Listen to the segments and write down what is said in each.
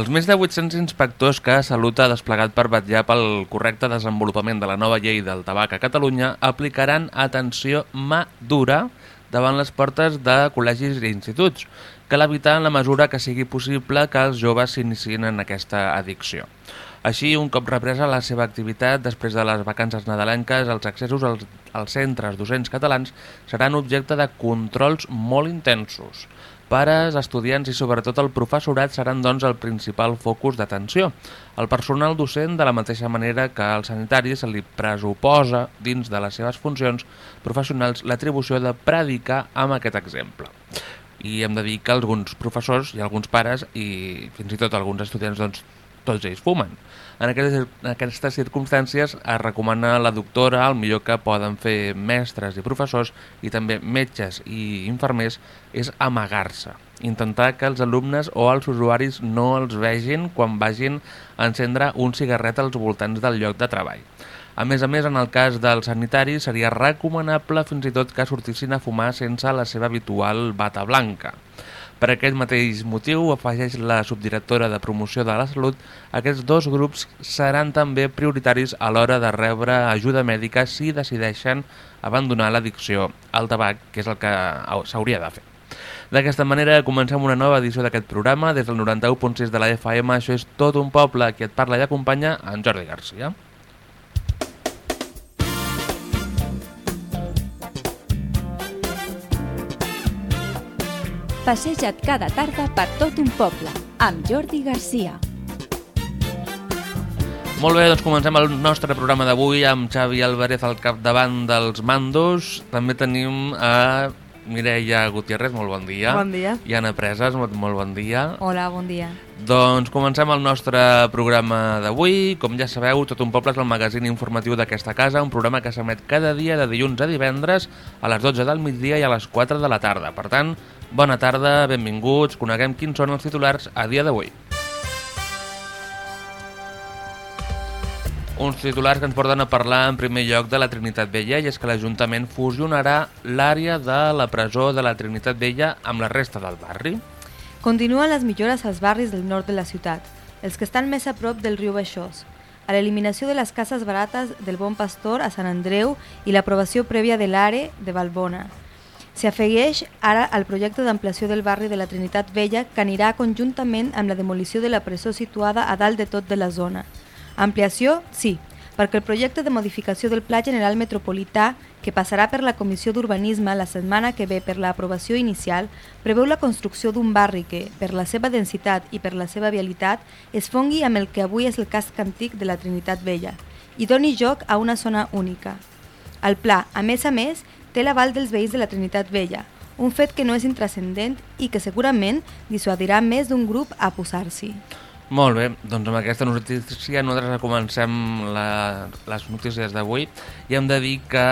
Els més de 800 inspectors que Salut ha desplegat per vetllar pel correcte desenvolupament de la nova llei del tabac a Catalunya aplicaran atenció madura davant les portes de col·legis i instituts, cal evitar en la mesura que sigui possible que els joves s'inicien en aquesta addicció. Així, un cop represa la seva activitat després de les vacances nadalenques, els accessos als, als centres docents catalans seran objecte de controls molt intensos. Pares, estudiants i sobretot el professorat seran doncs el principal focus d'atenció. El personal docent, de la mateixa manera que al sanitari se li presuposa dins de les seves funcions professionals l'atribució de predicar amb aquest exemple. I hem de dir que alguns professors i alguns pares i fins i tot alguns estudiants doncs, tots ells fumen. En aquestes, en aquestes circumstàncies es recomana la doctora el millor que poden fer mestres i professors i també metges i infermers és amagar-se. Intentar que els alumnes o els usuaris no els vegin quan vagin a encendre un cigarret als voltants del lloc de treball. A més a més, en el cas dels sanitaris, seria recomanable fins i tot que sortissin a fumar sense la seva habitual bata blanca. Per aquest mateix motiu, afegeix la subdirectora de promoció de la salut, aquests dos grups seran també prioritaris a l'hora de rebre ajuda mèdica si decideixen abandonar l'addicció al tabac, que és el que s'hauria de fer. D'aquesta manera comencem una nova edició d'aquest programa. Des del 91.6 de la FM, això és tot un poble, que et parla i acompanya en Jordi Garcia. Passeja't cada tarda per tot un poble, amb Jordi Garcia. Molt bé, doncs comencem el nostre programa d'avui amb Xavi Álvarez al capdavant dels mandos. També tenim a Mireia Gutiérrez, molt bon dia. Bon dia. I Anna Preses, molt, molt bon dia. Hola, bon dia. Doncs comencem el nostre programa d'avui. Com ja sabeu, Tot un poble és el magazín informatiu d'aquesta casa, un programa que s'emet cada dia de dilluns a divendres a les 12 del migdia i a les 4 de la tarda. Per tant, Bona tarda, benvinguts, coneguem quins són els titulars a dia d'avui. Uns titulars que ens porten a parlar en primer lloc de la Trinitat Vella i és que l'Ajuntament fusionarà l'àrea de la presó de la Trinitat Vella amb la resta del barri. Continuen les millores als barris del nord de la ciutat, els que estan més a prop del riu Baixós, a l'eliminació de les cases barates del Bon Pastor a Sant Andreu i l'aprovació prèvia de l'ARE de Balbona, S'hi afegeix ara al projecte d'ampliació del barri de la Trinitat Vella que anirà conjuntament amb la demolició de la presó situada a dalt de tot de la zona. Ampliació, sí, perquè el projecte de modificació del Pla General Metropolità, que passarà per la Comissió d'Urbanisme la setmana que ve per l'aprovació inicial, preveu la construcció d'un barri que, per la seva densitat i per la seva vialitat, es fongui amb el que avui és el casc antic de la Trinitat Vella i doni joc a una zona única. El pla, a més a més, té l'aval dels veïns de la Trinitat Vella, un fet que no és intrascendent i que segurament dissuadirà més d'un grup a posar-s'hi. Molt bé, doncs amb aquesta notícia nosaltres comencem la, les notícies d'avui i hem de dir que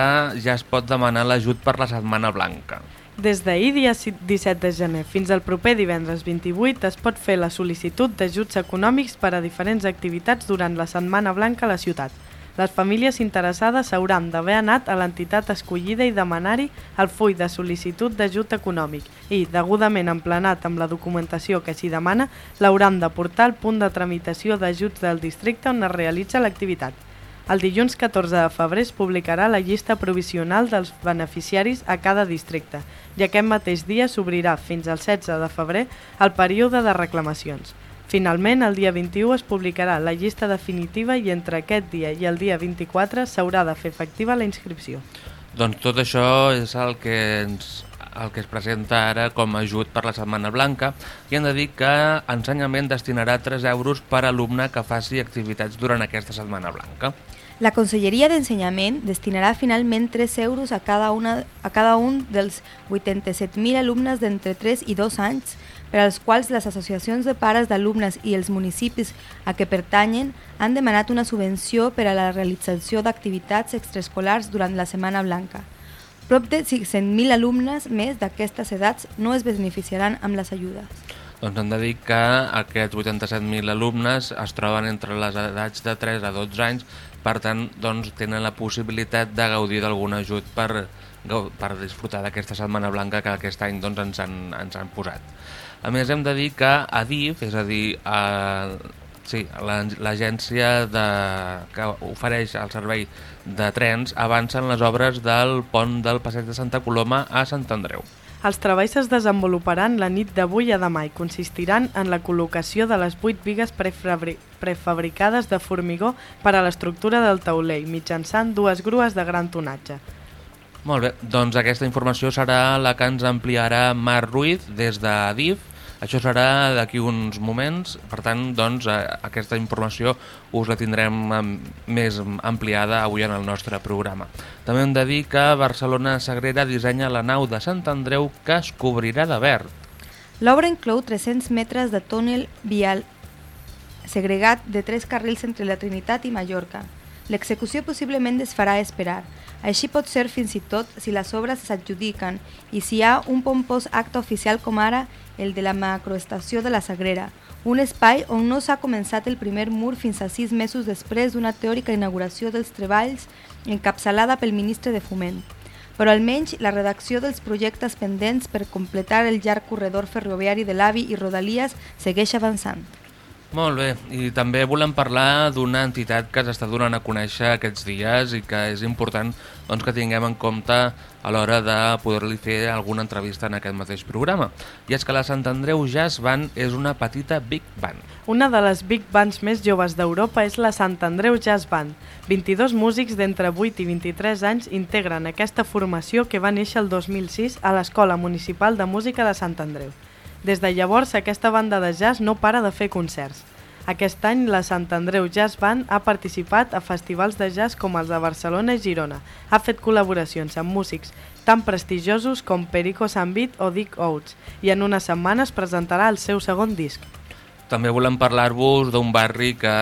ja es pot demanar l'ajut per la Setmana Blanca. Des d'ahir, dia 17 de gener, fins al proper divendres 28, es pot fer la sol·licitud d'ajuts econòmics per a diferents activitats durant la Setmana Blanca a la ciutat. Les famílies interessades hauran d'haver anat a l'entitat escollida i demanar-hi el full de sol·licitud d'ajut econòmic i, degudament emplenat amb la documentació que s'hi demana, l'hauran de portar al punt de tramitació d'ajuts del districte on es realitza l'activitat. El dilluns 14 de febrer es publicarà la llista provisional dels beneficiaris a cada districte i aquest mateix dia s'obrirà fins al 16 de febrer el període de reclamacions. Finalment, el dia 21 es publicarà la llista definitiva i entre aquest dia i el dia 24 s'haurà de fer efectiva la inscripció. Doncs tot això és el que ens el que es presenta ara com a ajut per la Setmana Blanca i hem de dir que Ensenyament destinarà 3 euros per alumne que faci activitats durant aquesta Setmana Blanca. La Conselleria d'Ensenyament destinarà finalment 3 euros a cada, una, a cada un dels 87.000 alumnes d'entre 3 i 2 anys per als quals les associacions de pares d'alumnes i els municipis a què pertanyen han demanat una subvenció per a la realització d'activitats extraescolars durant la Setmana Blanca. Prop de 500.000 alumnes més d'aquestes edats no es beneficiaran amb les ajudes. Doncs hem de dir que aquests 87.000 alumnes es troben entre les edats de 3 a 12 anys, per tant doncs, tenen la possibilitat de gaudir d'algun ajut per, per disfrutar d'aquesta Setmana Blanca que aquest any doncs, ens, han, ens han posat. A més, hem de dir que Adif, és a dir, a, sí, la- l'agència de- que ofereix el servei de trens, avança en les obres del pont del Passeig de Santa Coloma a Sant Andreu. Els treballs es desenvoluparan la nit d'avui a demà i consistiran en la col·locació de les 8 vigues prefabri prefabricades de formigó per a l'estructura del taulell mitjançant dues grues de gran tonatge. Molt bé, doncs aquesta informació serà la que ens ampliarà Marc Ruiz des d'Adif. Això serà d'aquí uns moments, per tant, doncs, eh, aquesta informació us la tindrem em, més ampliada avui en el nostre programa. També hem de dir que Barcelona Sagrera dissenya la nau de Sant Andreu que es cobrirà de verd. L'obra inclou 300 metres de túnel vial segregat de tres carrils entre la Trinitat i Mallorca. L'execució possiblement es farà esperar. Així pot ser fins i tot si les obres s'adjudiquen i si hi ha un pompós acte oficial com ara el de la macroestació de la Sagrera, un espai on no s'ha començat el primer mur fins a sis mesos després d'una teòrica inauguració dels treballs encapçalada pel ministre de Foment però almenys la redacció dels projectes pendents per completar el llarg corredor ferroviari de l'AVI i Rodalies segueix avançant. Molt bé, i també volem parlar d'una entitat que s'està donant a conèixer aquests dies i que és important doncs, que tinguem en compte a l'hora de poder-li fer alguna entrevista en aquest mateix programa. I és que la Sant Andreu Jazz Band és una petita big band. Una de les big bands més joves d'Europa és la Sant Andreu Jazz Band. 22 músics d'entre 8 i 23 anys integren aquesta formació que va néixer el 2006 a l'Escola Municipal de Música de Sant Andreu. Des de llavors, aquesta banda de jazz no para de fer concerts. Aquest any, la Sant Andreu Jazz Band ha participat a festivals de jazz com els de Barcelona i Girona. Ha fet col·laboracions amb músics tan prestigiosos com Perico Sambit o Dick Oates i en unes setmanes presentarà el seu segon disc. També volem parlar-vos d'un barri que,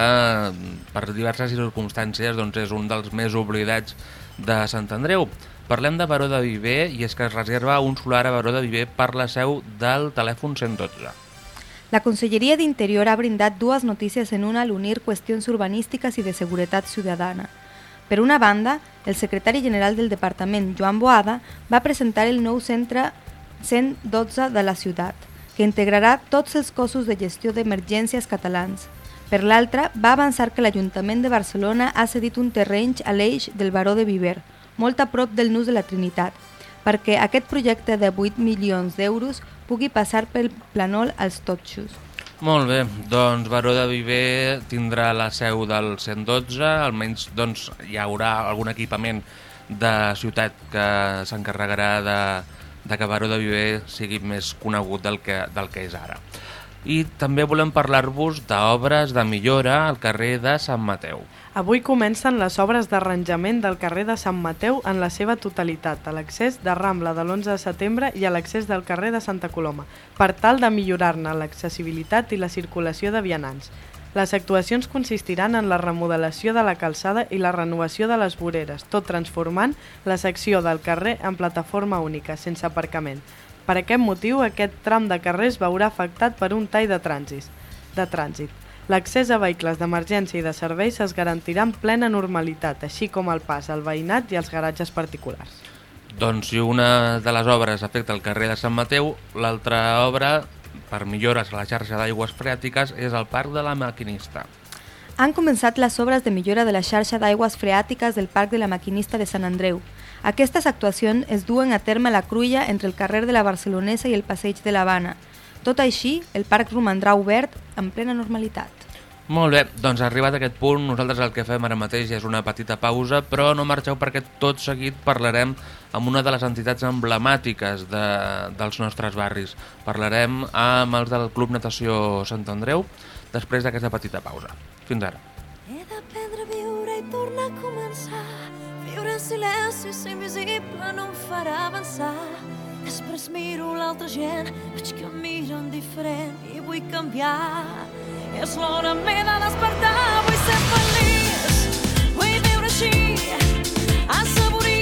per diverses circumstàncies, doncs és un dels més oblidats de Sant Andreu. Parlem de Baró de Viver i és que es reserva un solar a Baró de Viver per la seu del telèfon 112. La Conselleria d'Interior ha brindat dues notícies en una al unir qüestions urbanístiques i de seguretat ciutadana. Per una banda, el secretari general del departament, Joan Boada, va presentar el nou centre 112 de la ciutat, que integrarà tots els cossos de gestió d'emergències catalans. Per l'altra, va avançar que l'Ajuntament de Barcelona ha cedit un terreny a l'eix del Baró de Viver, molt a prop del nus de la Trinitat, perquè aquest projecte de 8 milions d'euros pugui passar pel planol als totxos. Molt bé, doncs Baró de Viver tindrà la seu del 112, almenys doncs, hi haurà algun equipament de ciutat que s'encarregarà de, de que Baró de Viver sigui més conegut del que, del que és ara. I també volem parlar-vos d'obres de millora al carrer de Sant Mateu. Avui comencen les obres d'arranjament del carrer de Sant Mateu en la seva totalitat, a l'accés de Rambla de l'11 de setembre i a l'accés del carrer de Santa Coloma, per tal de millorar-ne l'accessibilitat i la circulació de vianants. Les actuacions consistiran en la remodelació de la calçada i la renovació de les voreres, tot transformant la secció del carrer en plataforma única, sense aparcament. Per aquest motiu, aquest tram de carrer es veurà afectat per un tall de trànsit. De trànsit. L'accés a vehicles d'emergència i de serveis es garantirà en plena normalitat, així com el pas al veïnat i als garatges particulars. Doncs si una de les obres afecta el carrer de Sant Mateu, l'altra obra per millores a la xarxa d'aigües freàtiques és el Parc de la Maquinista. Han començat les obres de millora de la xarxa d'aigües freàtiques del Parc de la Maquinista de Sant Andreu. Aquestes actuacions es duen a terme a la cruïlla entre el carrer de la Barcelonesa i el passeig de l'Havana. Tot així, el parc romandrà obert en plena normalitat. Molt bé, doncs arribat a aquest punt, nosaltres el que fem ara mateix és una petita pausa, però no marxeu perquè tot seguit parlarem amb una de les entitats emblemàtiques de, dels nostres barris. Parlarem amb els del Club Natació Sant Andreu després d'aquesta petita pausa. Fins ara. Silenci, ser invisible no em farà avançar. Després miro l'altra gent, veig que miren diferent i vull canviar. És l'hora m'he de despertar, vull ser feliç, vull viure així. Assaborir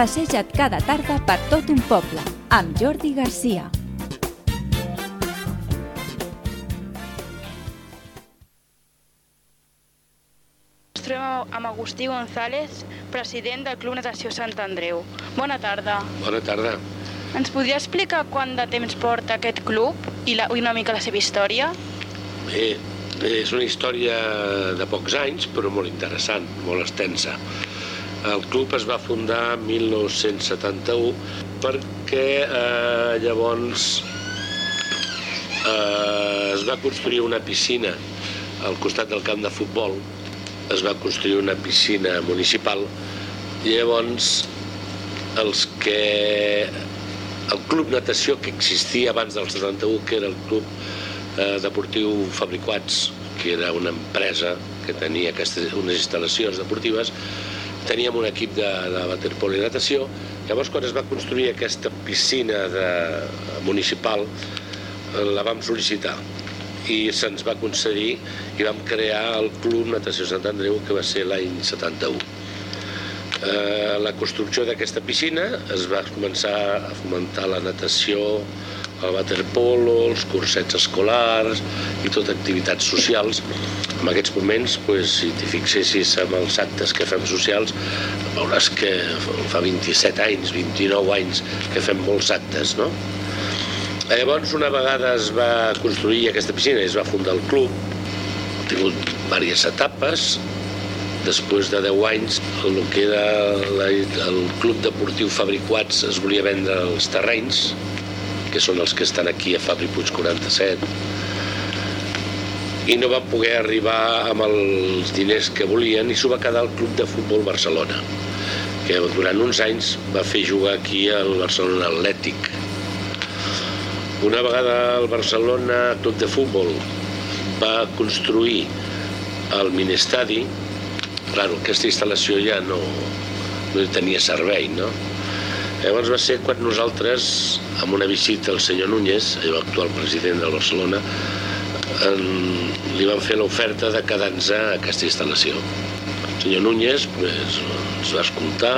Passeja't cada tarda per tot un poble, amb Jordi Garcia. Ens trobem amb Agustí González, president del Club Natació Sant Andreu. Bona tarda. Bona tarda. Ens podria explicar quant de temps porta aquest club i, la, i una mica la seva història? Bé, és una història de pocs anys, però molt interessant, molt extensa. El club es va fundar en 1971 perquè eh, llavors eh, es va construir una piscina al costat del camp de futbol, es va construir una piscina municipal. I llavors els que el club natació que existia abans del 71, que era el club eh, deportiu Fabricats, que era una empresa que tenia aquestes, unes instal·lacions deportives, teníem un equip de, de waterpolo i natació. Llavors, quan es va construir aquesta piscina de, municipal, la vam sol·licitar i se'ns va concedir i vam crear el Club Natació Sant Andreu, que va ser l'any 71. Eh, la construcció d'aquesta piscina es va començar a fomentar la natació, el waterpolo, els cursets escolars i tot activitats socials. En aquests moments, pues, si t'hi fixessis amb els actes que fem socials, veuràs que fa 27 anys, 29 anys que fem molts actes, no? Llavors, una vegada es va construir aquesta piscina i es va fundar el club, ha tingut diverses etapes, després de 10 anys, el que era la, el club deportiu Fabricats es volia vendre els terrenys, que són els que estan aquí a Fabri Puig 47, i no van poder arribar amb els diners que volien i s'ho va quedar el Club de Futbol Barcelona, que durant uns anys va fer jugar aquí el Barcelona Atlètic. Una vegada el Barcelona Club de Futbol va construir el minestadi, claro, aquesta instal·lació ja no, no tenia servei, no? Llavors va ser quan nosaltres, amb una visita al senyor Núñez, l'actual president del Barcelona, en, li van fer l'oferta de quedar-nos a aquesta instal·lació. El senyor Núñez pues, ens va escoltar,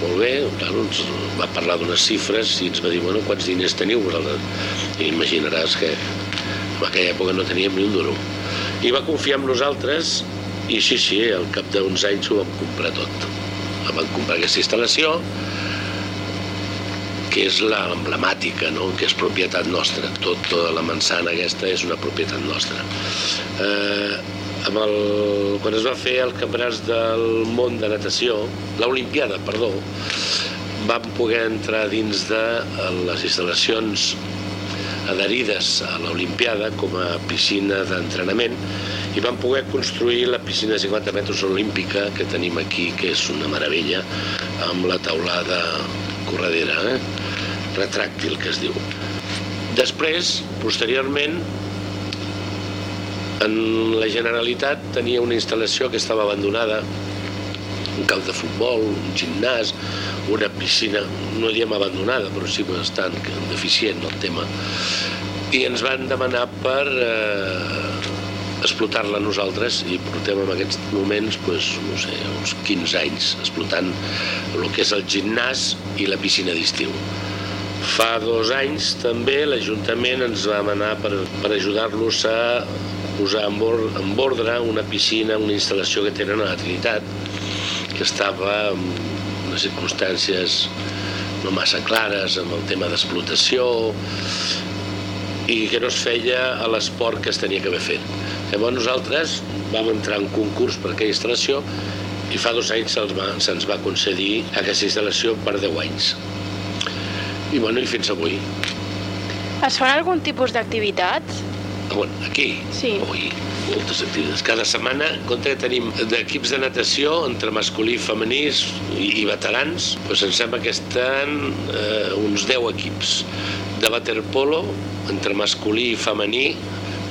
molt bé, claro, ens va parlar d'unes xifres i ens va dir, bueno, quants diners teniu I imaginaràs que en aquella època no teníem ni un duro. I va confiar en nosaltres i sí, sí, al cap d'uns anys ho vam comprar tot. Vam comprar aquesta instal·lació, que és la emblemàtica, no? que és propietat nostra. Tot, tota la manzana aquesta és una propietat nostra. Eh, amb el, quan es va fer el campionat del món de natació, l'Olimpiada, perdó, vam poder entrar dins de les instal·lacions adherides a l'Olimpiada com a piscina d'entrenament i vam poder construir la piscina de 50 metres olímpica que tenim aquí, que és una meravella, amb la taulada corredera, eh? retràctil, que es diu. Després, posteriorment, en la Generalitat tenia una instal·lació que estava abandonada, un camp de futbol, un gimnàs, una piscina, no diem abandonada, però sí bastant deficient el tema, i ens van demanar per eh, explotar-la nosaltres i portem en aquests moments pues, no sé, uns 15 anys explotant el que és el gimnàs i la piscina d'estiu. Fa dos anys també l'Ajuntament ens va demanar per, per ajudar-los a posar en, or, en ordre una piscina, una instal·lació que tenen a la Trinitat, que estava en unes circumstàncies no massa clares amb el tema d'explotació i que no es feia a l'esport que es tenia que haver fet. Llavors nosaltres vam entrar en concurs per aquella instal·lació i fa dos anys se'ns va, se va concedir aquesta instal·lació per 10 anys. I, bueno, i fins avui. Es fan algun tipus d'activitats? Ah, bueno, aquí? Sí. Ui, moltes activitats. Cada setmana, compte que tenim d'equips de natació entre masculí, femenís i, i veterans, doncs em sembla que estan eh, uns 10 equips. De waterpolo, entre masculí i femení,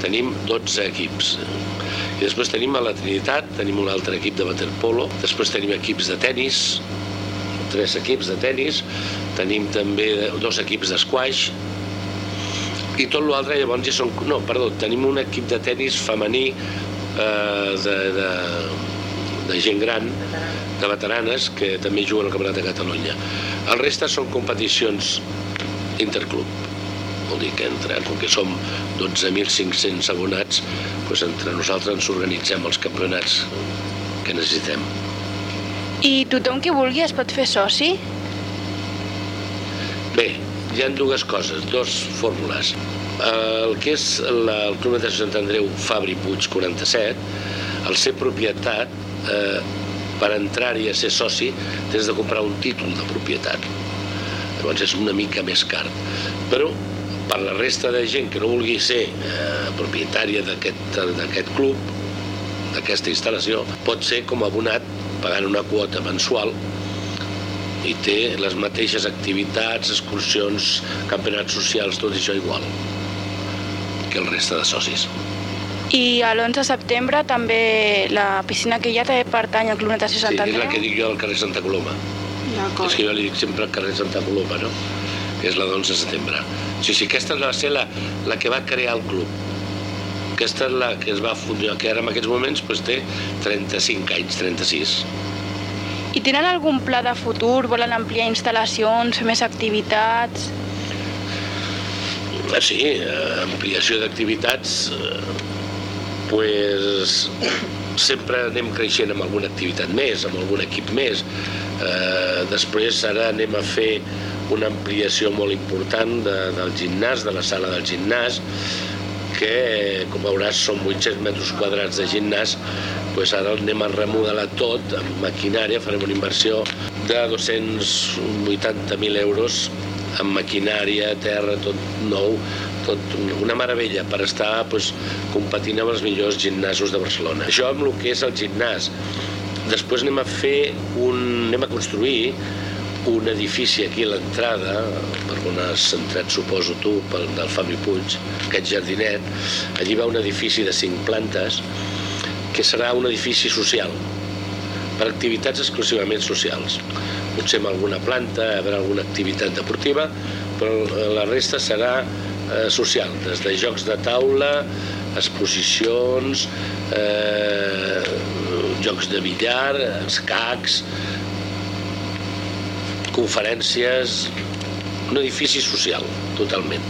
tenim 12 equips. I després tenim a la Trinitat, tenim un altre equip de waterpolo, després tenim equips de tennis, tres equips de tennis, tenim també dos equips d'esquaix, i tot l'altre llavors ja són... No, perdó, tenim un equip de tennis femení eh, de, de, de gent gran, de veteranes, que també juguen al Campionat de Catalunya. El resta són competicions interclub. Vol dir que entre, com que som 12.500 abonats, doncs entre nosaltres ens organitzem els campionats que necessitem. I tothom que vulgui es pot fer soci? Bé, hi han dues coses, dos fórmules. El que és la, el Club de Sant Andreu Fabri Puig 47, al ser propietat, eh, per entrar-hi a ser soci, tens de comprar un títol de propietat. Llavors és una mica més car. Però per la resta de gent que no vulgui ser eh, propietària d'aquest club, d'aquesta instal·lació, pot ser com abonat pagant una quota mensual i té les mateixes activitats, excursions, campionats socials, tot això igual que el resta de socis. I a l'11 de setembre també la piscina que hi ha també pertany al Club Natació Sant Sí, Andreu? és la que dic jo al carrer Santa Coloma. És que jo li dic sempre al carrer Santa Coloma, no? Que és la d'11 de setembre. Sí, sí, aquesta va ser la, la que va crear el club. Aquesta és la que es va funcionar, que ara en aquests moments doncs, té 35 anys, 36. I tenen algun pla de futur? Volen ampliar instal·lacions, fer més activitats? Ah, sí, eh, ampliació d'activitats, eh, pues, sempre anem creixent amb alguna activitat més, amb algun equip més. Eh, després ara anem a fer una ampliació molt important de, del gimnàs, de la sala del gimnàs, que, com veuràs, són 800 metres quadrats de gimnàs, pues ara anem a remodelar tot amb maquinària, farem una inversió de 280.000 euros amb maquinària, terra, tot nou, tot una meravella per estar pues, competint amb els millors gimnasos de Barcelona. Això amb el que és el gimnàs. Després anem a fer un... anem a construir un edifici aquí a l'entrada, per on has entrat, suposo tu, pel, del Fabi Puig, aquest jardinet. Allí va un edifici de cinc plantes que serà un edifici social, per activitats exclusivament socials. Potser amb alguna planta, hi haurà alguna activitat deportiva, però la resta serà eh, social, des de jocs de taula, exposicions, eh, jocs de billar, escacs, conferències, un edifici social, totalment.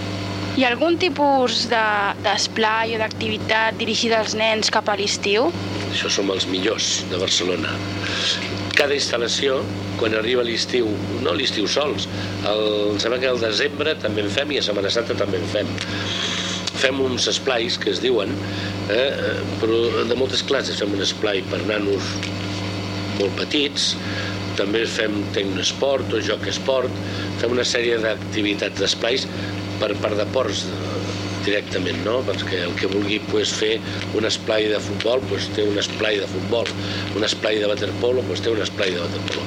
Hi ha algun tipus de- d'esplai o d'activitat dirigida als nens cap a l'estiu? Això som els millors de Barcelona. Cada instal·lació, quan arriba l'estiu, no l'estiu sols, el, em sembla que al desembre també en fem i a Setmana Santa també en fem. Fem uns esplais que es diuen, eh, eh, però de moltes classes. Fem un esplai per nanos molt petits, també fem tecnoesport o joc esport, fem una sèrie d'activitats d'esplais per part de ports eh, directament, no? Perquè el que vulgui pues, fer un esplai de futbol pues, té un esplai de futbol, un esplai de waterpolo pues, té un esplai de waterpolo.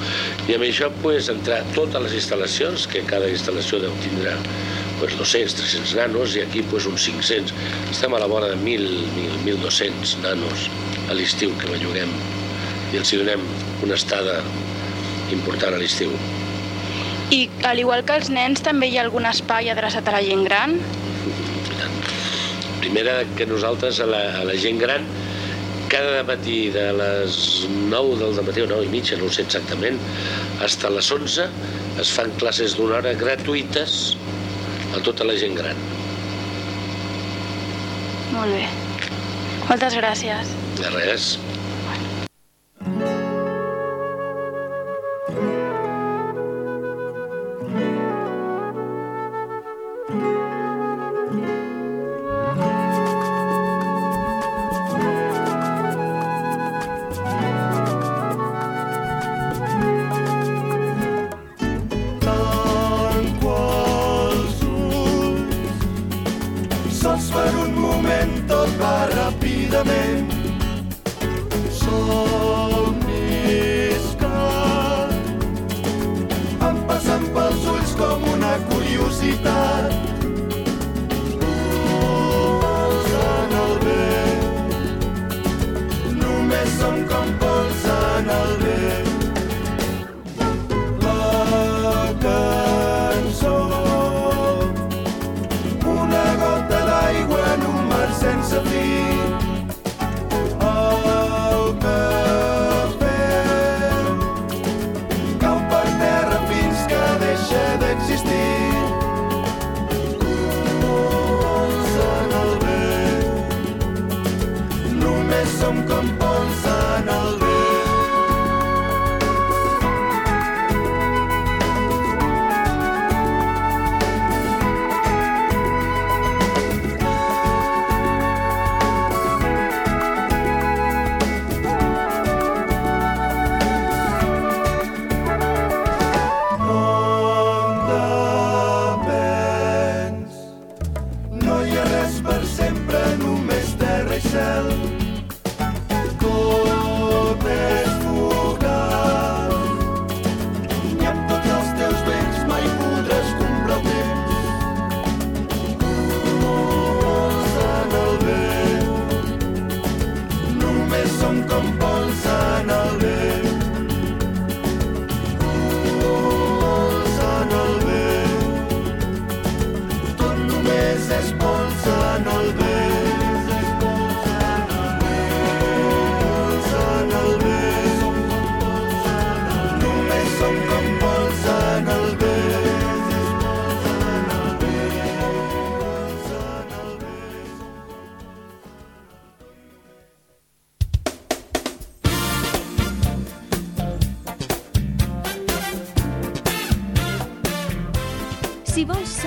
I amb això pues, entrar totes les instal·lacions, que cada instal·lació deu tindre pues, 200, 300 nanos i aquí pues, uns 500. Estem a la vora de 1.000, 1.000 1.200 nanos a l'estiu que belluguem i els hi donem una estada important a l'estiu. I al igual que els nens, també hi ha algun espai adreçat a la gent gran? Primera que nosaltres a la, a la gent gran cada matí de les 9 del matí o 9 i mitja, no ho sé exactament, fins a les 11 es fan classes d'una hora gratuïtes a tota la gent gran. Molt bé. Moltes gràcies. De res.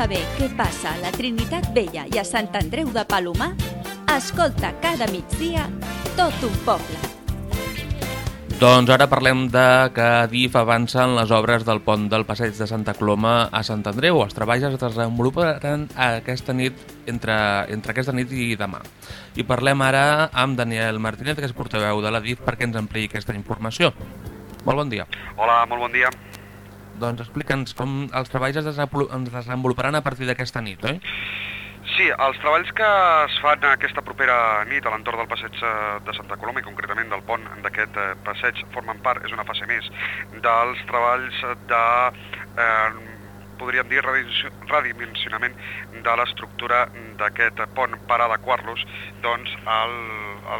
Saber què passa a la Trinitat Vella i a Sant Andreu de Palomar, escolta cada migdia tot un poble. Doncs ara parlem de que DIF avança en les obres del pont del passeig de Santa Coloma a Sant Andreu. Els treballs es desenvoluparan aquesta nit entre, entre aquesta nit i demà. I parlem ara amb Daniel Martínez, que és portaveu de la DIF, perquè ens ampliï aquesta informació. Molt bon dia. Hola, molt bon dia. Doncs explica'ns com els treballs es desenvoluparan a partir d'aquesta nit, oi? Sí, els treballs que es fan aquesta propera nit a l'entorn del passeig eh, de Santa Coloma i concretament del pont d'aquest eh, passeig formen part, és una fase més, dels treballs de eh, podríem dir, redimensionament de l'estructura d'aquest pont per adequar-los doncs, a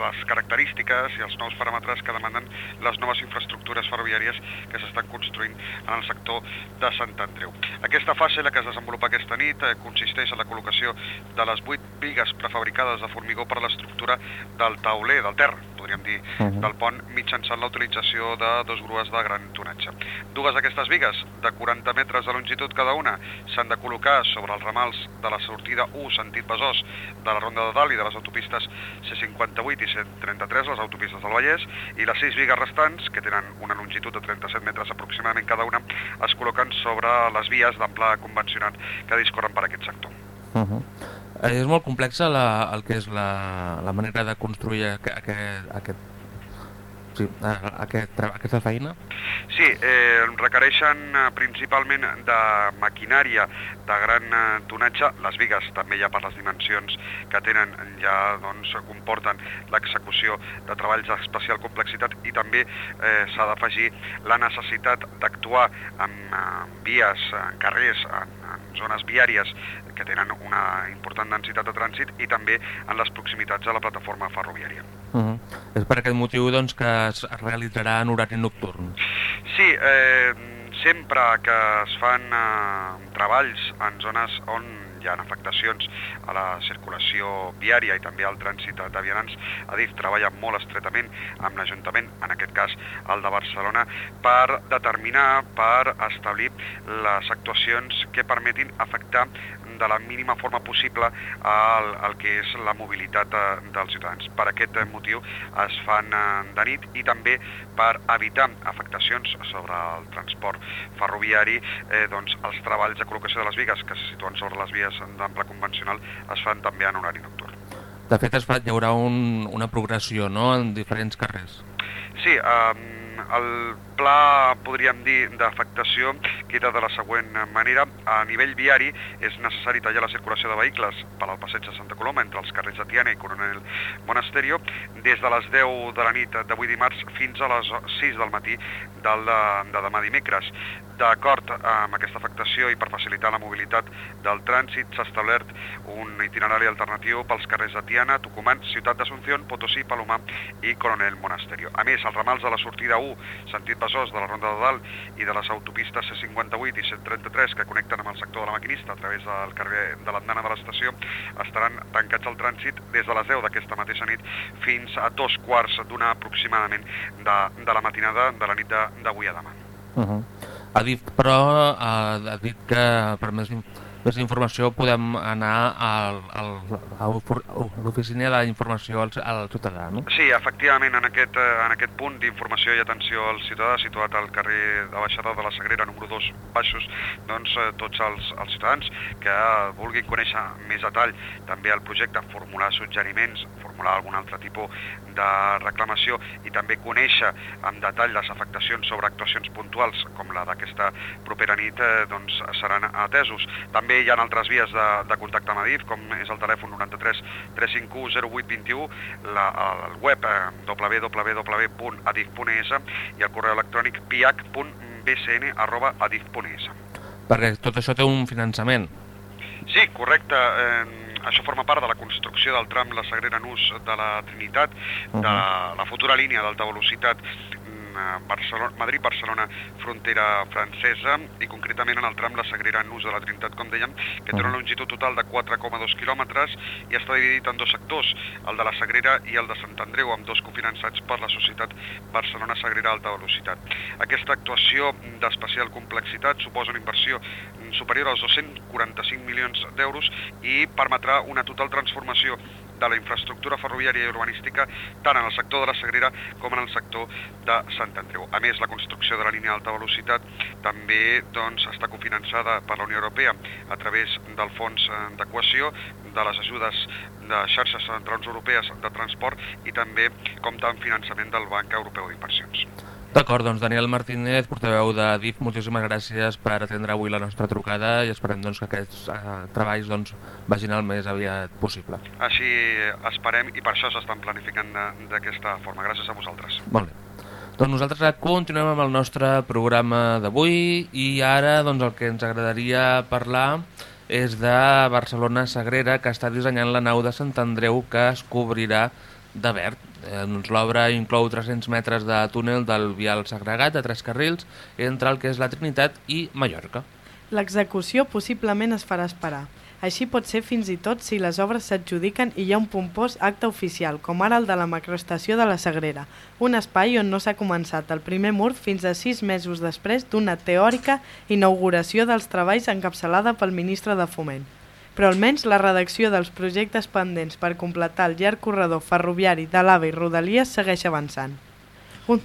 les característiques i els nous paràmetres que demanden les noves infraestructures ferroviàries que s'estan construint en el sector de Sant Andreu. Aquesta fase, la que es desenvolupa aquesta nit, eh, consisteix en la col·locació de les vuit vigues prefabricades de formigó per a l'estructura del tauler, del terra, podríem dir, uh -huh. del pont mitjançant la utilització de dos grues de gran tonatge. Dues d'aquestes vigues, de 40 metres de longitud cada una, s'han de col·locar sobre els ramals de la sortida 1 sentit Besòs de la Ronda de Dalt i de les autopistes C58 i C33, les autopistes del Vallès, i les 6 vigues restants, que tenen una longitud de 37 metres aproximadament cada una, es col·loquen sobre les vies d'ample convencionat que discorren per aquest sector. Uh -huh. Eh, és molt complexa la, el que és la, la manera de construir aquest, aquest, sí, aquest, aquesta feina? Sí, eh, requereixen eh, principalment de maquinària de gran eh, tonatge. Les vigues també ja per les dimensions que tenen ja doncs, comporten l'execució de treballs d'especial complexitat i també eh, s'ha d'afegir la necessitat d'actuar en eh, vies, en carrers, en, en zones viàries que tenen una important densitat de trànsit i també en les proximitats a la plataforma ferroviària. Uh -huh. És per aquest motiu doncs, que es realitzarà en horari nocturn? Sí, eh, sempre que es fan eh, treballs en zones on hi ha afectacions a la circulació viària i també al trànsit de vianants, Adif treballa molt estretament amb l'Ajuntament, en aquest cas el de Barcelona, per determinar, per establir les actuacions que permetin afectar de la mínima forma possible el, el que és la mobilitat de, dels ciutadans. Per aquest motiu es fan eh, de nit i també per evitar afectacions sobre el transport ferroviari, eh, doncs els treballs de col·locació de les vigues que se situen sobre les vies d'ample convencional es fan també en horari nocturn. De fet, es fa, hi haurà un, una progressió no?, en diferents carrers. Sí, eh, el pla, podríem dir, d'afectació queda de la següent manera. A nivell viari és necessari tallar la circulació de vehicles per al passeig de Santa Coloma entre els carrers de Tiana i Coronel Monasterio des de les 10 de la nit d'avui dimarts fins a les 6 del matí del de, de demà dimecres. D'acord amb aquesta afectació i per facilitar la mobilitat del trànsit, s'ha establert un itinerari alternatiu pels carrers de Tiana, Tucumán, Ciutat d'Asunción, Potosí, Palomar i Coronel Monasterio. A més, els ramals de la sortida 1, sentit Besòs, de la Ronda de Dalt i de les autopistes C58 i C33 que connecten amb el sector de la maquinista a través del carrer de l'andana de l'estació estaran tancats al trànsit des de les 10 d'aquesta mateixa nit fins a dos quarts d'una aproximadament de, de la matinada de la nit d'avui a demà. Uh -huh. Ha dit, però, ha, dit que per més, més informació podem anar al, al, a l'oficina d'informació al, al ciutadà, no? Sí, efectivament, en aquest, eh, en aquest punt d'informació i atenció al ciutadà, situat al carrer de Baixada de la Sagrera, número 2, baixos, doncs eh, tots els, els ciutadans que vulguin conèixer més detall també el projecte, formular suggeriments, formular algun altre tipus de reclamació i també conèixer en detall les afectacions sobre actuacions puntuals com la d'aquesta propera nit eh, doncs seran atesos. També hi ha altres vies de, de contacte amb Adif com és el telèfon 93 351 0821, la, el web eh, www.adif.es i el correu electrònic piac.bcn.adif.es. Perquè tot això té un finançament. Sí, correcte. Eh, això forma part de la construcció del tram La Sagrera Nus de la Trinitat, de la, la futura línia d'alta velocitat Barcelona, Madrid-Barcelona, frontera francesa, i concretament en el tram La Sagrera en ús de la Trinitat, com dèiem, que té una longitud total de 4,2 quilòmetres i està dividit en dos sectors, el de la Sagrera i el de Sant Andreu, amb dos cofinançats per la Societat Barcelona Sagrera Alta Velocitat. Aquesta actuació d'especial complexitat suposa una inversió superior als 245 milions d'euros i permetrà una total transformació de la infraestructura ferroviària i urbanística tant en el sector de la Sagrera com en el sector de Sant Andreu. A més, la construcció de la línia d'alta velocitat també doncs, està cofinançada per la Unió Europea a través del Fons eh, d'Equació, de les ajudes de xarxes transeuropees de transport i també compta amb finançament del Banc Europeu d'Inversions. D'acord, doncs Daniel Martínez, portaveu de DIF, moltíssimes gràcies per atendre avui la nostra trucada i esperem doncs, que aquests eh, treballs doncs, vagin el més aviat possible. Així esperem i per això s'estan planificant d'aquesta forma. Gràcies a vosaltres. Molt bé. Doncs nosaltres continuem amb el nostre programa d'avui i ara doncs, el que ens agradaria parlar és de Barcelona Sagrera, que està dissenyant la nau de Sant Andreu que es cobrirà de verd. Eh, doncs L'obra inclou 300 metres de túnel del vial segregat a tres carrils entre el que és la Trinitat i Mallorca. L'execució possiblement es farà esperar. Així pot ser fins i tot si les obres s'adjudiquen i hi ha un pompós acte oficial, com ara el de la macroestació de la Sagrera, un espai on no s'ha començat el primer mur fins a sis mesos després d'una teòrica inauguració dels treballs encapçalada pel ministre de Foment però almenys la redacció dels projectes pendents per completar el llarg corredor ferroviari de l'AVE i Rodalies segueix avançant. Un,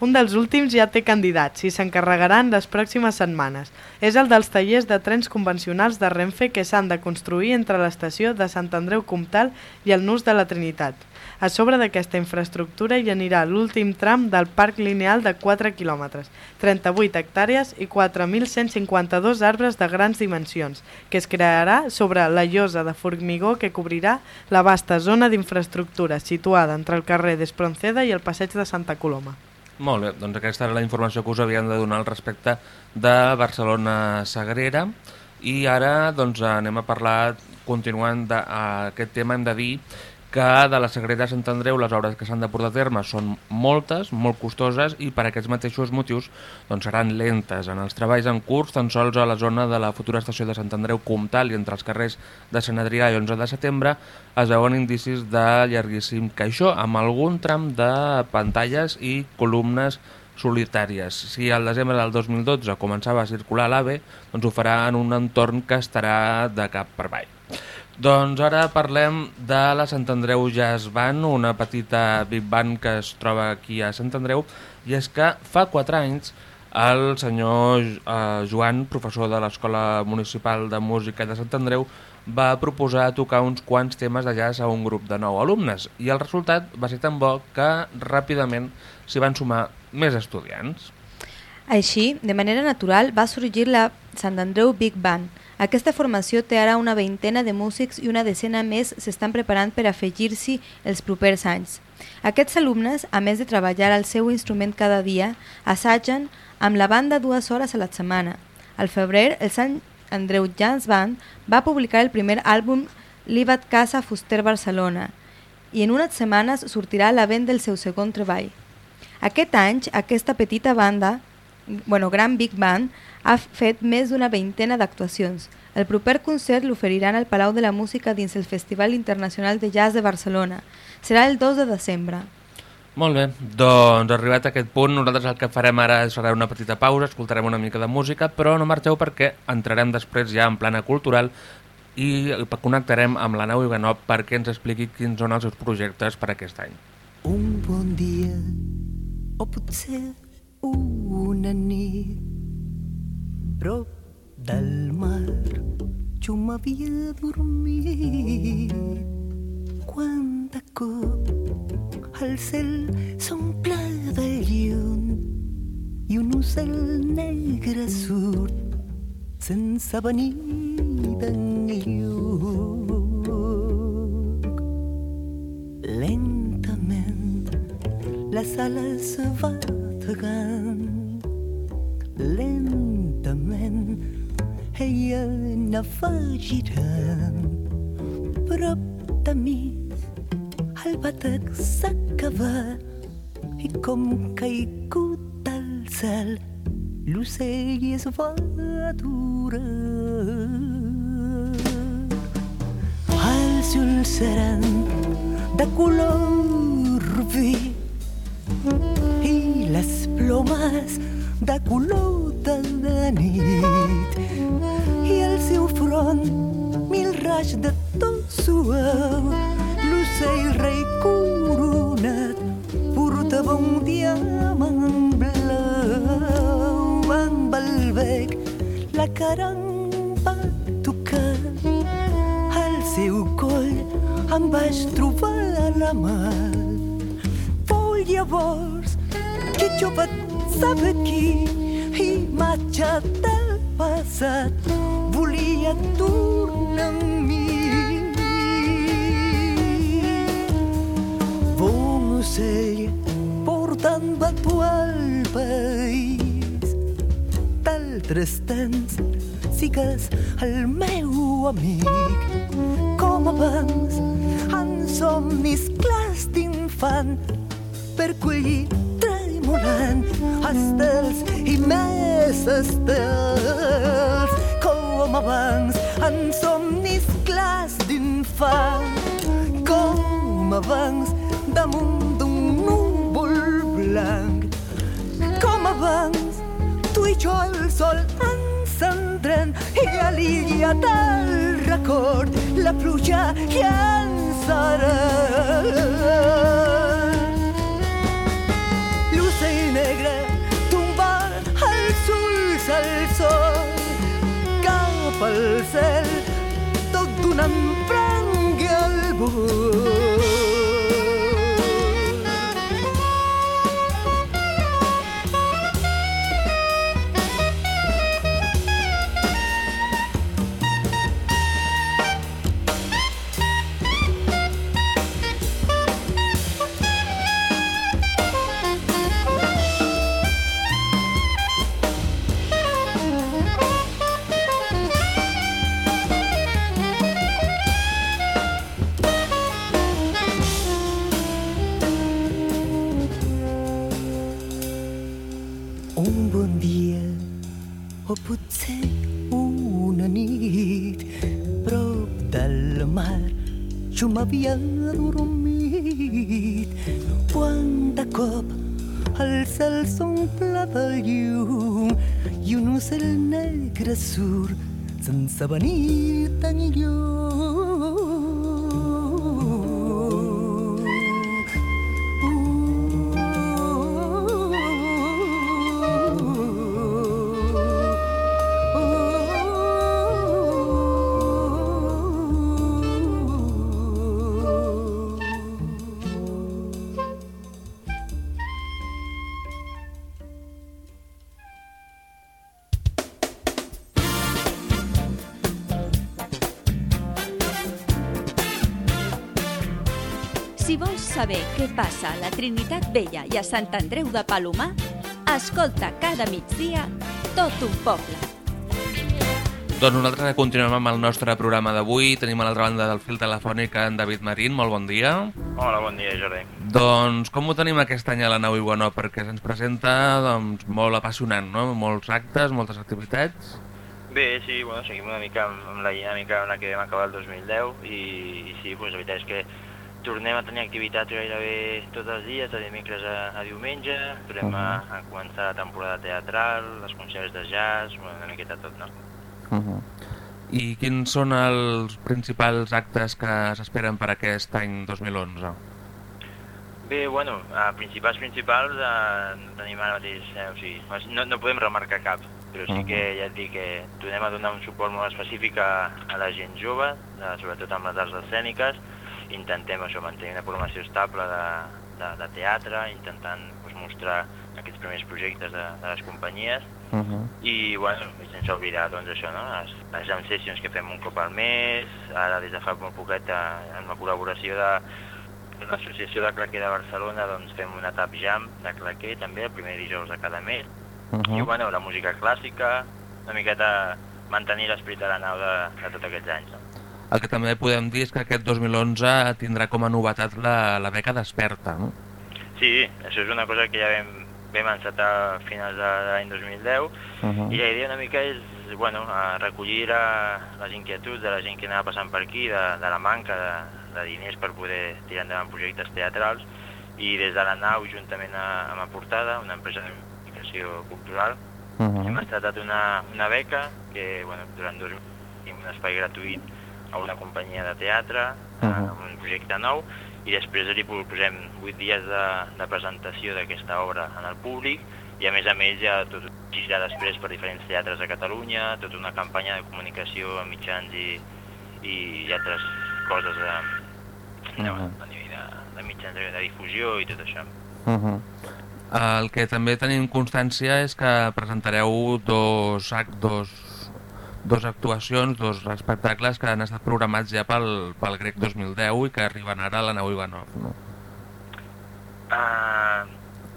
un dels últims ja té candidats i s'encarregaran les pròximes setmanes. És el dels tallers de trens convencionals de Renfe que s'han de construir entre l'estació de Sant Andreu Comtal i el Nus de la Trinitat. A sobre d'aquesta infraestructura hi anirà l'últim tram del parc lineal de 4 km, 38 hectàrees i 4.152 arbres de grans dimensions, que es crearà sobre la llosa de formigó que cobrirà la vasta zona d'infraestructura situada entre el carrer d'Espronceda i el passeig de Santa Coloma. Molt bé, doncs aquesta era la informació que us havien de donar al respecte de Barcelona Sagrera. I ara doncs anem a parlar, continuant d'aquest tema, hem de dir que de la Sagrera Sant Andreu les obres que s'han de portar a terme són moltes, molt costoses i per aquests mateixos motius doncs, seran lentes. En els treballs en curs, tan sols a la zona de la futura estació de Sant Andreu Comtal i entre els carrers de Sant Adrià i 11 de setembre es veuen indicis de llarguíssim caixó amb algun tram de pantalles i columnes solitàries. Si al desembre del 2012 començava a circular l'AVE, doncs ho farà en un entorn que estarà de cap per avall. Doncs ara parlem de la Sant Andreu Jazz Band, una petita big band que es troba aquí a Sant Andreu, i és que fa 4 anys el senyor eh, Joan, professor de l'Escola Municipal de Música de Sant Andreu, va proposar tocar uns quants temes de jazz a un grup de nou alumnes i el resultat va ser tan bo que ràpidament s'hi van sumar més estudiants. Així, de manera natural, va sorgir la Sant Andreu Big Band, aquesta formació té ara una veintena de músics i una decena més s'estan preparant per afegir-s'hi els propers anys. Aquests alumnes, a més de treballar al seu instrument cada dia, assagen amb la banda dues hores a la setmana. Al febrer, el Sant Andreu Jazz Band va publicar el primer àlbum Libat Casa Fuster Barcelona i en unes setmanes sortirà la vent del seu segon treball. Aquest any, aquesta petita banda, bueno, gran big band, ha fet més d'una veintena d'actuacions. El proper concert l'oferiran al Palau de la Música dins el Festival Internacional de Jazz de Barcelona. Serà el 2 de desembre. Molt bé, doncs arribat a aquest punt, nosaltres el que farem ara és farà una petita pausa, escoltarem una mica de música, però no marxeu perquè entrarem després ja en plana cultural i connectarem amb la nau Ivanov perquè ens expliqui quins són els seus projectes per aquest any. Un bon dia, o potser una nit, del mar jo m'havia dormit quan de cop el cel s'omple de llum i un ocel negre surt sense venir d'enlloc. Lentament les ales bategant lentament ella n'afegirà prop de mi el batec s'acaba i com caigut del cel l'ocell es va aturar. Els ulls seran de color vi i les plomes de color de nit. I el seu front mil raig de to suau l'ocell rei coronat portava un diamant blau. Amb el bec la cara em va tocar al seu coll em vaig trobar la mà. fou llavors que jo saber qui imatge del passat volia tornar amb mi. Bon ocell portant-me tu al país d'altres temps sigues el meu amic. Com abans en somnis clars d'infant per collir tremolant estels i més estels. Com abans en somnis clars d'infant com abans damunt d'un núvol blanc. Com abans tu i jo el sol encendrem i a l'illa del record la pluja llançarà negre tombant els ulls al sol cap al cel tot donant prengui al vol sense venir tan lluny saber què passa a la Trinitat Vella i a Sant Andreu de Palomar, escolta cada migdia tot un poble. Doncs nosaltres continuem amb el nostre programa d'avui. Tenim a l'altra banda del fil telefònic en David Marín. Molt bon dia. Hola, bon dia, Jordi. Doncs com ho tenim aquest any a la nau Iguanó? Perquè se'ns presenta doncs, molt apassionant, no? Molts actes, moltes activitats. Bé, sí, bueno, seguim una mica amb, amb la dinàmica en la que vam acabar el 2010 i, i sí, doncs, la veritat és que tornem a tenir activitats gairebé tots els dies, de dimecres a, a diumenge, tornem a, a començar la temporada teatral, els concerts de jazz, bueno, una miqueta tot, no? Uh -huh. I quins són els principals actes que s'esperen per aquest any 2011? Bé, bueno, a principals principals eh, no tenim ara mateix, eh, o sigui, no, no podem remarcar cap, però sí que ja et dic que tornem a donar un suport molt específic a, a la gent jove, eh, sobretot amb les arts escèniques, intentem això, mantenir una programació estable de, de, de teatre, intentant doncs, mostrar aquests primers projectes de, de les companyies Uh -huh. i, bueno, i sense oblidar doncs, això, no? les, les jam sessions que fem un cop al mes, ara des de fa molt poquet eh, amb la col·laboració de, de l'Associació de Claquer de Barcelona doncs, fem una tap jam de claquer també el primer dijous de cada mes Uh -huh. i bueno, la música clàssica, una miqueta mantenir l'esperit de la nau de, de tots aquests anys. No? El que també podem dir és que aquest 2011 tindrà com a novetat la, la beca desperta, no? Sí, això és una cosa que ja vam, vam encetar a finals de l'any 2010 Uh -huh. i la idea una mica és bueno, a recollir a, les inquietuds de la gent que anava passant per aquí, de, de la manca de, de diners per poder tirar endavant projectes teatrals i des de la nau, juntament a, amb Aportada, una empresa de comunicació cultural, Uh -huh. hem tratat una, una beca que bueno, durant dos un espai gratuït a una companyia de teatre, uh. -huh. amb un projecte nou, i després li posem 8 dies de, de presentació d'aquesta obra en el públic, i a més a més ja tot gira després per diferents teatres de Catalunya, tota una campanya de comunicació a mitjans i, i altres coses de, de, Mhm. a nivell de, de mitjans de, de difusió i tot això. Uh -huh. El que també tenim constància és que presentareu dos, dos, dos actuacions, dos espectacles que han estat programats ja pel, pel Grec 2010 i que arriben ara a la nau Ivanov. No? Uh,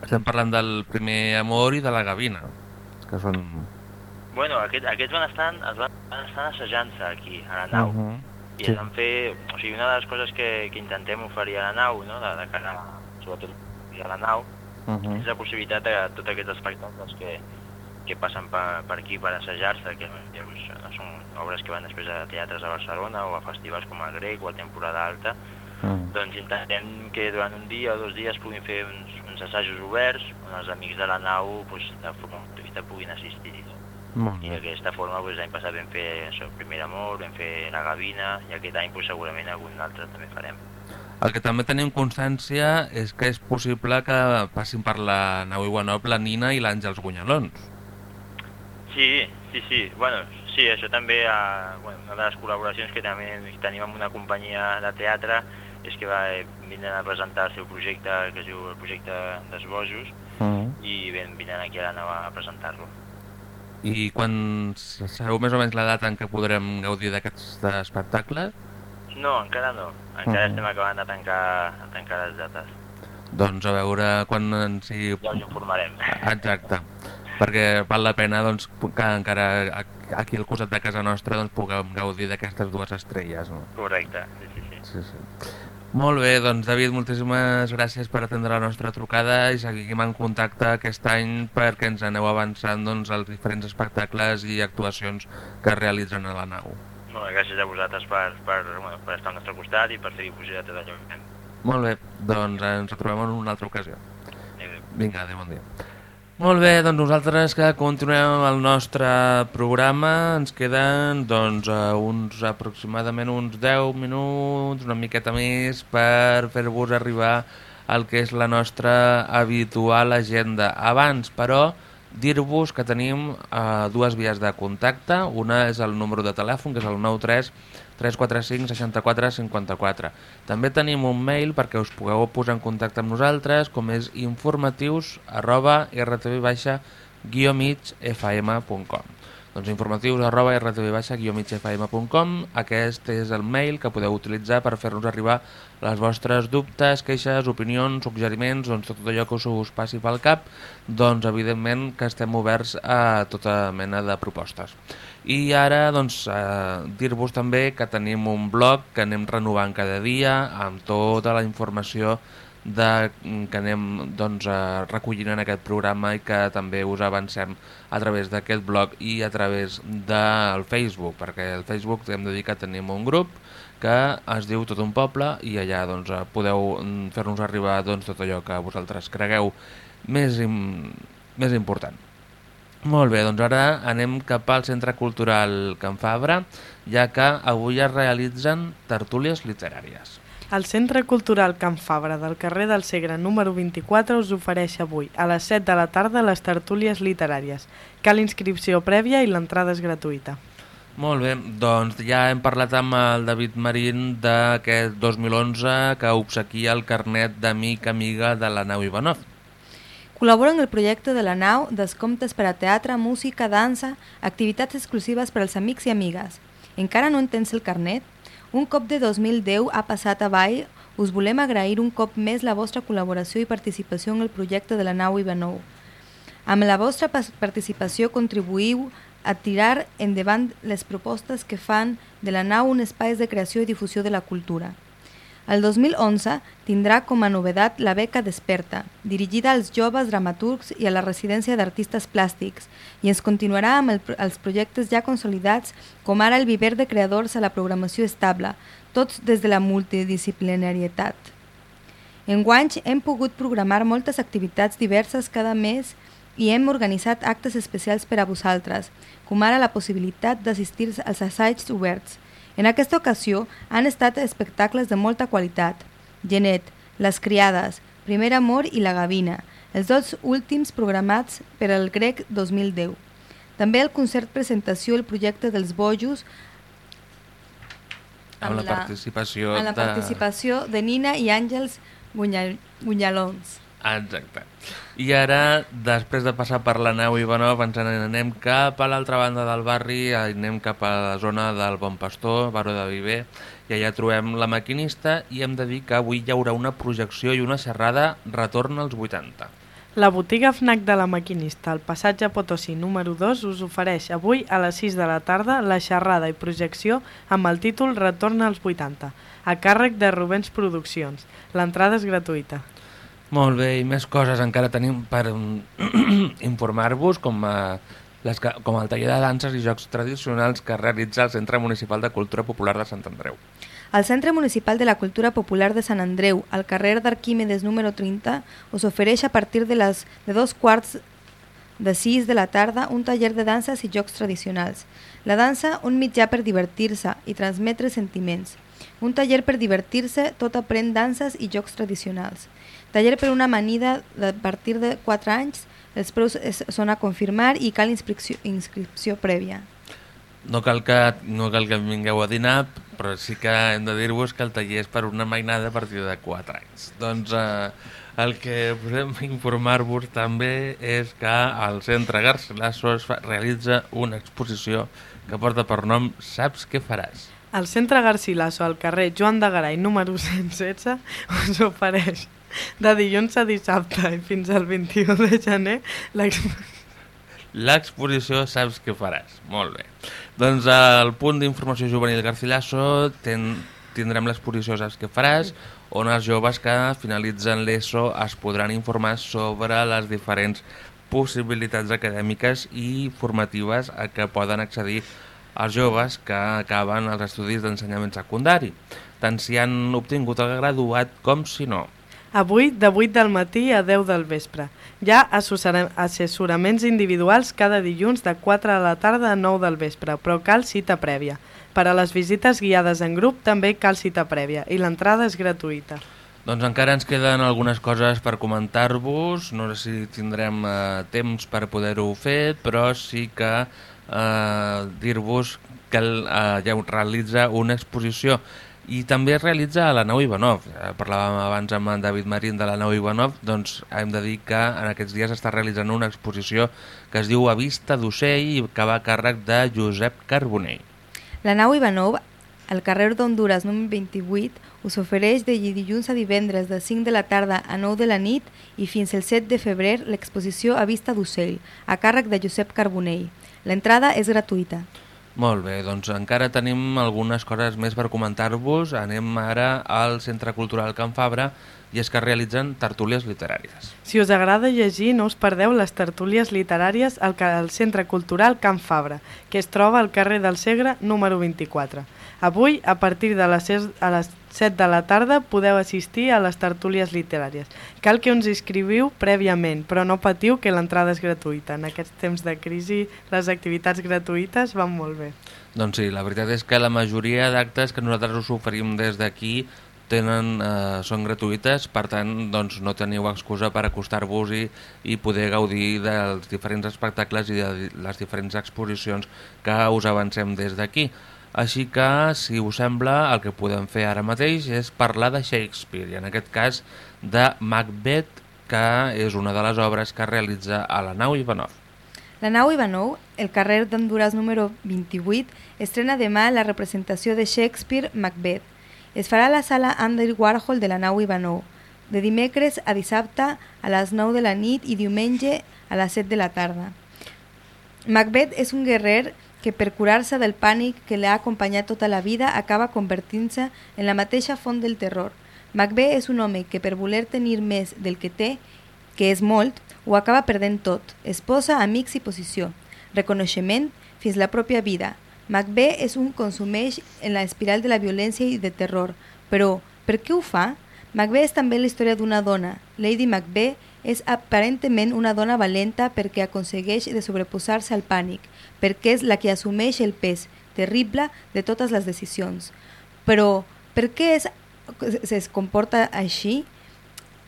Estem parlant del primer amor i de la gavina, que són... Bueno, aquest, aquests van estar, es van, van estar assajant-se aquí, a la nau. Uh -huh. I Sí. es van fer... O sigui, una de les coses que, que intentem oferir a la nau, no?, de, de cara, sobretot a la nau, Uh -huh. és la possibilitat de tots aquests espectacles que, que passen per, per aquí per assajar-se, que llavors, són obres que van després a teatres a Barcelona o a festivals com el Grec o a temporada alta, Mm. doncs intentem que durant un dia o dos dies puguin fer uns, uns assajos oberts on els amics de la nau doncs, de forma gratuïta puguin assistir. Molt I bé. d'aquesta forma doncs, l'any passat vam fer això, el Primer Amor, vam fer La Gavina i aquest any doncs, segurament algun altre també farem. El que també tenim constància és que és possible que passin per la nau Ivanov la Nina i l'Àngels Gunyalons. Sí, sí, sí. Bueno, sí, això també, eh, bueno, una de les col·laboracions que també tenim amb una companyia de teatre és que va, eh, vindran a presentar el seu projecte, que es diu el projecte d'Esbojos, Mm. i ven, vindran aquí a la nau a presentar-lo. I quan sabeu més o menys la data en què podrem gaudir d'aquests espectacles? No, encara no. Encara Mhm. estem acabant de tancar, de tancar les dates. Doncs a veure quan ens hi... Ja us informarem. Exacte, perquè val la pena doncs, que encara aquí al costat de casa nostra doncs, puguem gaudir d'aquestes dues estrelles. No? Correcte, sí, sí, sí. Sí, sí. Molt bé, doncs David, moltíssimes gràcies per atendre la nostra trucada i seguim en contacte aquest any perquè ens aneu avançant doncs, els diferents espectacles i actuacions que es realitzen a la nau. Molt bé, gràcies a vosaltres per, per, bueno, per estar al nostre costat i per fer difusió de tot. Molt bé, doncs ens trobem en una altra ocasió. Vinga, adéu, bon dia. Molt bé, doncs nosaltres que continuem el nostre programa, ens queden doncs, eh, uns aproximadament uns 10 minuts, una miqueta més, per fer-vos arribar el que és la nostra habitual agenda. Abans, però, dir-vos que tenim eh, dues vies de contacte. Una és el número de telèfon, que és el 93 345 64 54. També tenim un mail perquè us pugueu posar en contacte amb nosaltres, com és informatius arroba rtv-migfm.com doncs informatius arroba rtv-migfm.com Aquest és el mail que podeu utilitzar per fer-nos arribar les vostres dubtes, queixes, opinions, suggeriments, doncs tot allò que us, us passi pel cap, doncs evidentment que estem oberts a tota mena de propostes. I ara doncs eh, dir-vos també que tenim un blog que anem renovant cada dia amb tota la informació de, que anem doncs, eh, recollint en aquest programa i que també us avancem a través d'aquest blog i a través del Facebook, perquè el Facebook hem de dir que tenim un grup que es diu Tot un poble i allà doncs, eh, podeu mm, fer-nos arribar doncs, tot allò que vosaltres cregueu més, im, més important. Molt bé, doncs ara anem cap al Centre Cultural Can Fabra, ja que avui es realitzen tertúlies literàries. El Centre Cultural Can Fabra del carrer del Segre número 24 us ofereix avui a les 7 de la tarda les tertúlies literàries. Cal inscripció prèvia i l'entrada és gratuïta. Molt bé, doncs ja hem parlat amb el David Marín d'aquest 2011 que obsequia el carnet d'amic amiga de la nau Ivanov. Col·labora en el projecte de la nau descomptes per a teatre, música, dansa, activitats exclusives per als amics i amigues. Encara no en tens el carnet? Un cop de 2010 ha passat avall, us volem agrair un cop més la vostra col·laboració i participació en el projecte de la nau Ivanov. Amb la vostra participació contribuïu a tirar endavant les propostes que fan de la nau un espai de creació i difusió de la cultura. El 2011 tindrà com a novedat la beca Desperta, dirigida als joves dramaturgs i a la residència d'artistes plàstics, i ens continuarà amb el, els projectes ja consolidats, com ara el viver de creadors a la programació estable, tots des de la multidisciplinarietat. Enguany hem pogut programar moltes activitats diverses cada mes i hem organitzat actes especials per a vosaltres, com ara la possibilitat d'assistir als assaigs oberts. En aquesta ocasió han estat espectacles de molta qualitat. Genet, Les Criades, Primer Amor i La Gavina, els dos últims programats per al Grec 2010. També el concert presentació El projecte dels bojos amb la participació amb la de... participació de Nina i Àngels Gunyal Gunyalons. Exacte. I ara, després de passar per la nau Ivanov, ens anem cap a l'altra banda del barri, anem cap a la zona del Bon Pastor, Baró de Viver, i allà trobem la maquinista i hem de dir que avui hi haurà una projecció i una xerrada retorn als 80. La botiga FNAC de la Maquinista, al passatge Potosí número 2, us ofereix avui a les 6 de la tarda la xerrada i projecció amb el títol Retorn als 80, a càrrec de Rubens Produccions. L'entrada és gratuïta. Molt bé, i més coses encara tenim per informar-vos, com, a les, com el taller de danses i jocs tradicionals que realitza el Centre Municipal de Cultura Popular de Sant Andreu. El Centre Municipal de la Cultura Popular de Sant Andreu, al carrer d'Arquímedes número 30, us ofereix a partir de, les, de dos quarts de 6 de la tarda un taller de danses i jocs tradicionals. La dansa, un mitjà per divertir-se i transmetre sentiments. Un taller per divertir-se, tot aprèn danses i jocs tradicionals. Taller per una amanida de partir de 4 anys, els preus es, són a confirmar i cal inscripció, inscripció prèvia. No cal, que, no cal que vingueu a dinar, però sí que hem de dir-vos que el taller és per una mainada a partir de 4 anys. Doncs eh, el que podem informar-vos també és que al Centre Garcilaso es fa, realitza una exposició que porta per nom Saps què faràs? El Centre Garcilaso, al carrer Joan de Garay, número 116, us ofereix de dilluns a dissabte i fins al 21 de gener l'exposició Saps què faràs? Molt bé. Doncs al punt d'informació juvenil Garcilaso ten, tindrem l'exposició Saps què faràs, on els joves que finalitzen l'ESO es podran informar sobre les diferents possibilitats acadèmiques i formatives a què poden accedir els joves que acaben els estudis d'ensenyament secundari, tant si han obtingut el graduat com si no. Avui, de 8 del matí a 10 del vespre. Hi ha assessora- assessoraments individuals cada dilluns de 4 de la tarda a 9 del vespre, però cal cita prèvia. Per a les visites guiades en grup també cal cita prèvia i l'entrada és gratuïta. Doncs encara ens queden algunes coses per comentar-vos, no sé si tindrem eh, temps per poder-ho fer, però sí que eh, dir-vos que eh, ja realitza una exposició i també es realitza a la nau Ivanov. Eh, parlàvem abans amb en David Marín de la nau Ivanov, doncs hem de dir que en aquests dies està realitzant una exposició que es diu A vista d'ocell i que va a càrrec de Josep Carbonell. La nau Ivanov, al carrer d'Honduras número 28, us ofereix de dilluns a divendres de 5 de la tarda a 9 de la nit i fins el 7 de febrer l'exposició A vista d'ocell, a càrrec de Josep Carbonell. L'entrada és gratuïta. Molt bé, doncs encara tenim algunes coses més per comentar-vos. Anem ara al Centre Cultural Can Fabra i és que realitzen tertúlies literàries. Si us agrada llegir, no us perdeu les tertúlies literàries al, Centre Cultural Can Fabra, que es troba al carrer del Segre, número 24. Avui, a partir de les 6, a les 7 de la tarda, podeu assistir a les tertúlies literàries. Cal que us inscriviu prèviament, però no patiu que l'entrada és gratuïta. En aquests temps de crisi, les activitats gratuïtes van molt bé. Doncs sí, la veritat és que la majoria d'actes que nosaltres us oferim des d'aquí tenen, eh, són gratuïtes, per tant doncs, no teniu excusa per acostar-vos-hi i poder gaudir dels diferents espectacles i de les diferents exposicions que us avancem des d'aquí. Així que, si us sembla, el que podem fer ara mateix és parlar de Shakespeare, i en aquest cas de Macbeth, que és una de les obres que realitza a la nau Ivanov. La nau Ivanov, el carrer d'Honduras número 28, estrena demà la representació de Shakespeare Macbeth. Es farà a la sala Andy Warhol de la nau Ivanov, de dimecres a dissabte a les 9 de la nit i diumenge a les 7 de la tarda. Macbeth és un guerrer que per curar-se del pànic que l'ha acompanyat tota la vida acaba convertint-se en la mateixa font del terror. Macbeth és un home que per voler tenir més del que té, que és molt, ho acaba perdent tot, esposa, amics i posició, reconeixement fins la pròpia vida. Macbeth és un consumeix en la espiral de la violència i de terror, però per què ho fa? Macbeth és també la història d'una dona. Lady Macbeth és aparentment una dona valenta perquè aconsegueix de sobreposar-se al pànic, perquè és la que assumeix el pes terrible de totes les decisions. Però per què és, es comporta així?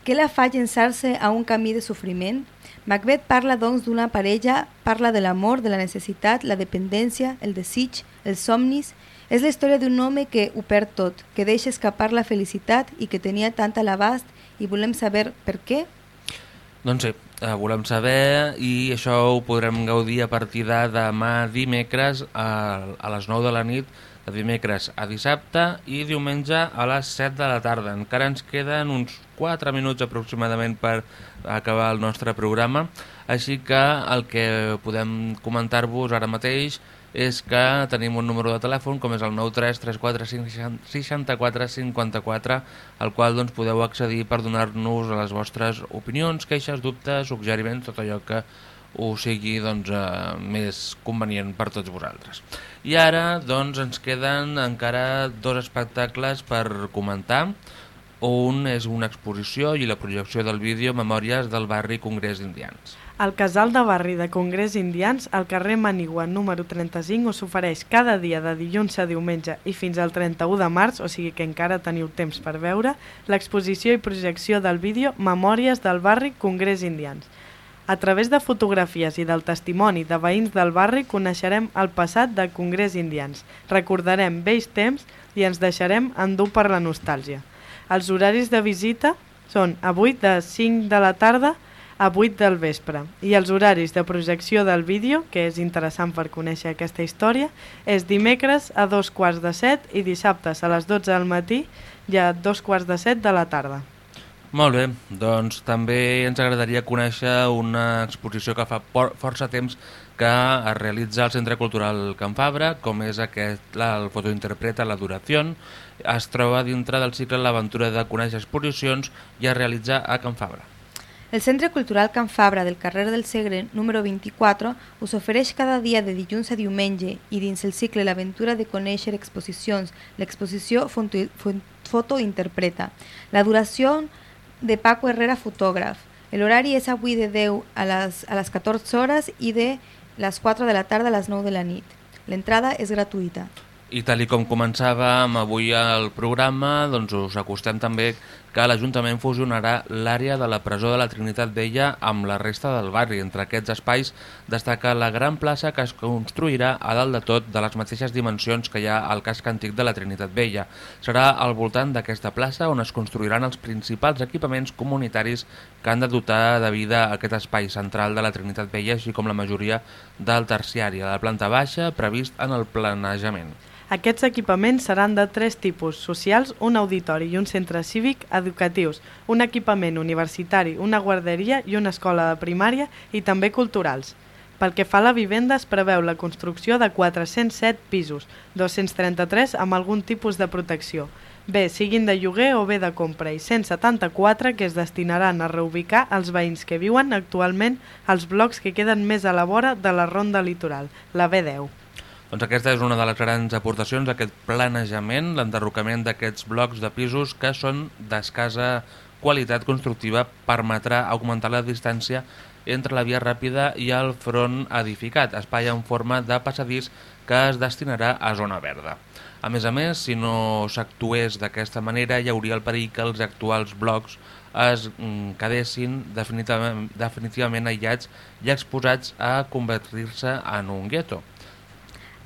Què la fa llençar-se a un camí de sofriment? Macbeth parla doncs d'una parella, parla de l'amor, de la necessitat, la dependència, el desig, els somnis. És la història d'un home que ho perd tot, que deixa escapar la felicitat i que tenia tant a l'abast i volem saber per què? Doncs sí, eh, volem saber i això ho podrem gaudir a partir de demà dimecres a, a les 9 de la nit, de dimecres a dissabte i diumenge a les 7 de la tarda. Encara ens queden uns 4 minuts aproximadament per acabar el nostre programa, així que el que podem comentar-vos ara mateix és que tenim un número de telèfon com és el 933456454 al qual doncs, podeu accedir per donar-nos les vostres opinions, queixes, dubtes, suggeriments, tot allò que ho sigui doncs, eh, més convenient per tots vosaltres. I ara doncs, ens queden encara dos espectacles per comentar. Un és una exposició i la projecció del vídeo Memòries del barri Congrés Indians. El casal de barri de Congrés Indians, al carrer Manigua número 35, us ofereix cada dia de dilluns a diumenge i fins al 31 de març, o sigui que encara teniu temps per veure, l'exposició i projecció del vídeo Memòries del barri Congrés Indians. A través de fotografies i del testimoni de veïns del barri coneixerem el passat de Congrés Indians, recordarem vells temps i ens deixarem endur per la nostàlgia. Els horaris de visita són avui de 5 de la tarda a 8 del vespre. I els horaris de projecció del vídeo, que és interessant per conèixer aquesta història, és dimecres a dos quarts de set i dissabtes a les 12 del matí i a dos quarts de set de la tarda. Molt bé, doncs també ens agradaria conèixer una exposició que fa força temps que es realitza al Centre Cultural Can Fabra, com és aquest, la, el fotointerpreta La Duració, es troba dintre del cicle L'aventura de conèixer exposicions i es realitza a Can Fabra. El Centre Cultural Can Fabra del carrer del Segre número 24 us ofereix cada dia de dilluns a diumenge i dins el cicle L'aventura de conèixer exposicions, l'exposició Foto Interpreta, la duració de Paco Herrera fotògraf. L'horari és avui de 10 a les, a les 14 hores i de les 4 de la tarda a les 9 de la nit. L'entrada és gratuïta. I tal com començàvem avui el programa, doncs us acostem també que l'Ajuntament fusionarà l'àrea de la presó de la Trinitat Vella amb la resta del barri. Entre aquests espais destaca la gran plaça que es construirà a dalt de tot de les mateixes dimensions que hi ha al casc antic de la Trinitat Vella. Serà al voltant d'aquesta plaça on es construiran els principals equipaments comunitaris que han de dotar de vida aquest espai central de la Trinitat Vella, així com la majoria del terciari, a la planta baixa, previst en el planejament. Aquests equipaments seran de tres tipus, socials, un auditori i un centre cívic educatius, un equipament universitari, una guarderia i una escola de primària i també culturals. Pel que fa a la vivenda es preveu la construcció de 407 pisos, 233 amb algun tipus de protecció, bé siguin de lloguer o bé de compra, i 174 que es destinaran a reubicar els veïns que viuen actualment als blocs que queden més a la vora de la ronda litoral, la B10. Doncs aquesta és una de les grans aportacions d'aquest planejament, l'enderrocament d'aquests blocs de pisos que són d'escasa qualitat constructiva permetrà augmentar la distància entre la via ràpida i el front edificat, espai en forma de passadís que es destinarà a zona verda. A més a més, si no s'actués d'aquesta manera, hi hauria el perill que els actuals blocs es mm, quedessin definitivament, definitivament aïllats i exposats a convertir-se en un gueto.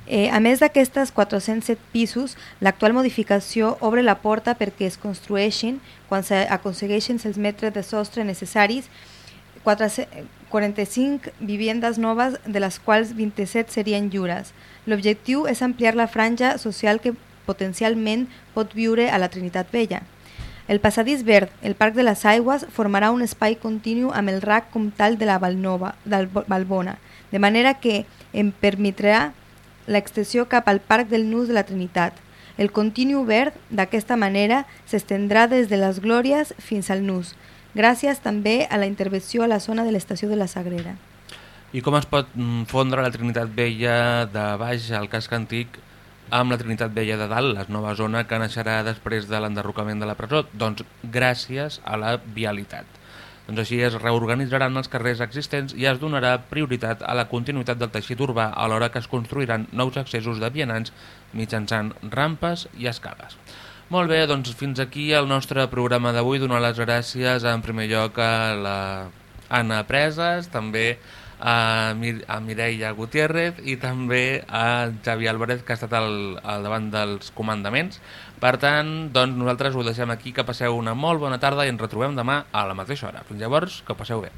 Eh, a més d'aquestes 407 pisos, l'actual modificació obre la porta perquè es construeixin, quan s'aconsegueixin els metres de sostre necessaris, 45 viviendes noves, de les quals 27 serien lliures. L'objectiu és ampliar la franja social que potencialment pot viure a la Trinitat Vella. El passadís verd, el Parc de les Aigües, formarà un espai continu amb el RAC tal de la Valnova, del Valbona, de manera que em permetrà l'extensió cap al Parc del Nus de la Trinitat. El continu verd, d'aquesta manera, s'estendrà des de les Glòries fins al Nus, gràcies també a la intervenció a la zona de l'estació de la Sagrera. I com es pot mm, fondre la Trinitat Vella de baix al casc antic amb la Trinitat Vella de dalt, la nova zona que naixerà després de l'enderrocament de la presó? Doncs gràcies a la vialitat. Doncs així es reorganitzaran els carrers existents i es donarà prioritat a la continuïtat del teixit urbà a l'hora que es construiran nous accessos de vianants mitjançant rampes i escales. Molt bé, doncs fins aquí el nostre programa d'avui. Donar les gràcies en primer lloc a la Anna Preses, també a Mireia Gutiérrez i també a Xavi Álvarez, que ha estat al, al davant dels comandaments. Per tant, doncs nosaltres ho deixem aquí, que passeu una molt bona tarda i ens retrobem demà a la mateixa hora. Fins llavors, que passeu bé.